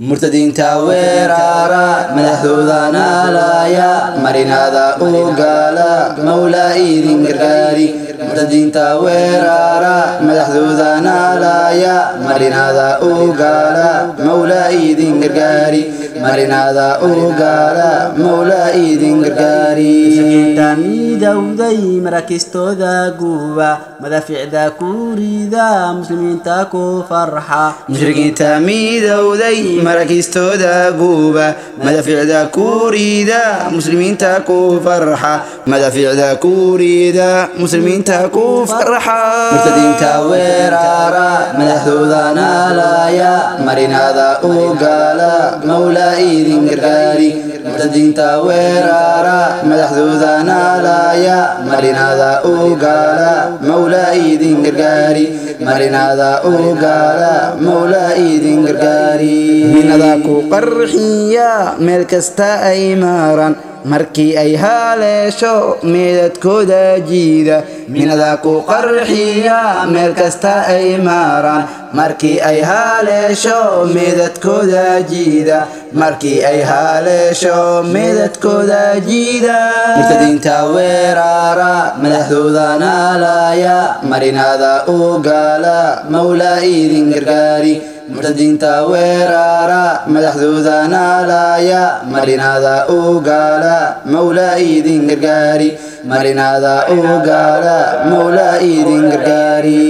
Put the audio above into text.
murtadiinta weerara madaxdoodana laaya marinada u gaala mawla idin gargaari. Murtadiinta weerara madaxdoodana laaya marinada u gaala mawla idin gargaari marinada u gaala mawla idin gargaari midowday marakistooda guuba madaaficda ku rida muslimiinta ku farxa mushrikiinta midowday marakistooda guuba madaficda ku riida muslimiinta ku farxa madaficda ku riida muslimiinta ku farxa murtadiinta weerara madaxdoodana laaya marinada u gaala mawla idin gargaari murtadiinta weerara madaxdoodana laaya marinada u gaala mawla idin gargaari marinada u gaala mawla idin gargaari minada ku qarxiya meel kasta ay maaran. Markii ay haleesho meedadkooda jiida. Minada ku qarxiya meel kasta ay maaran. Markii ay haleesho meedadkooda jiida. Markii ay haleesho meedadkooda jiida. Murtadiinta weerara madaxdoodana laaya marinada u gaala mawla idin gargaari murtadiinta weerara madaxdoodana laaya marinada u gaala mawla idin gargaari. Marinada u gaala mawla idin gargaari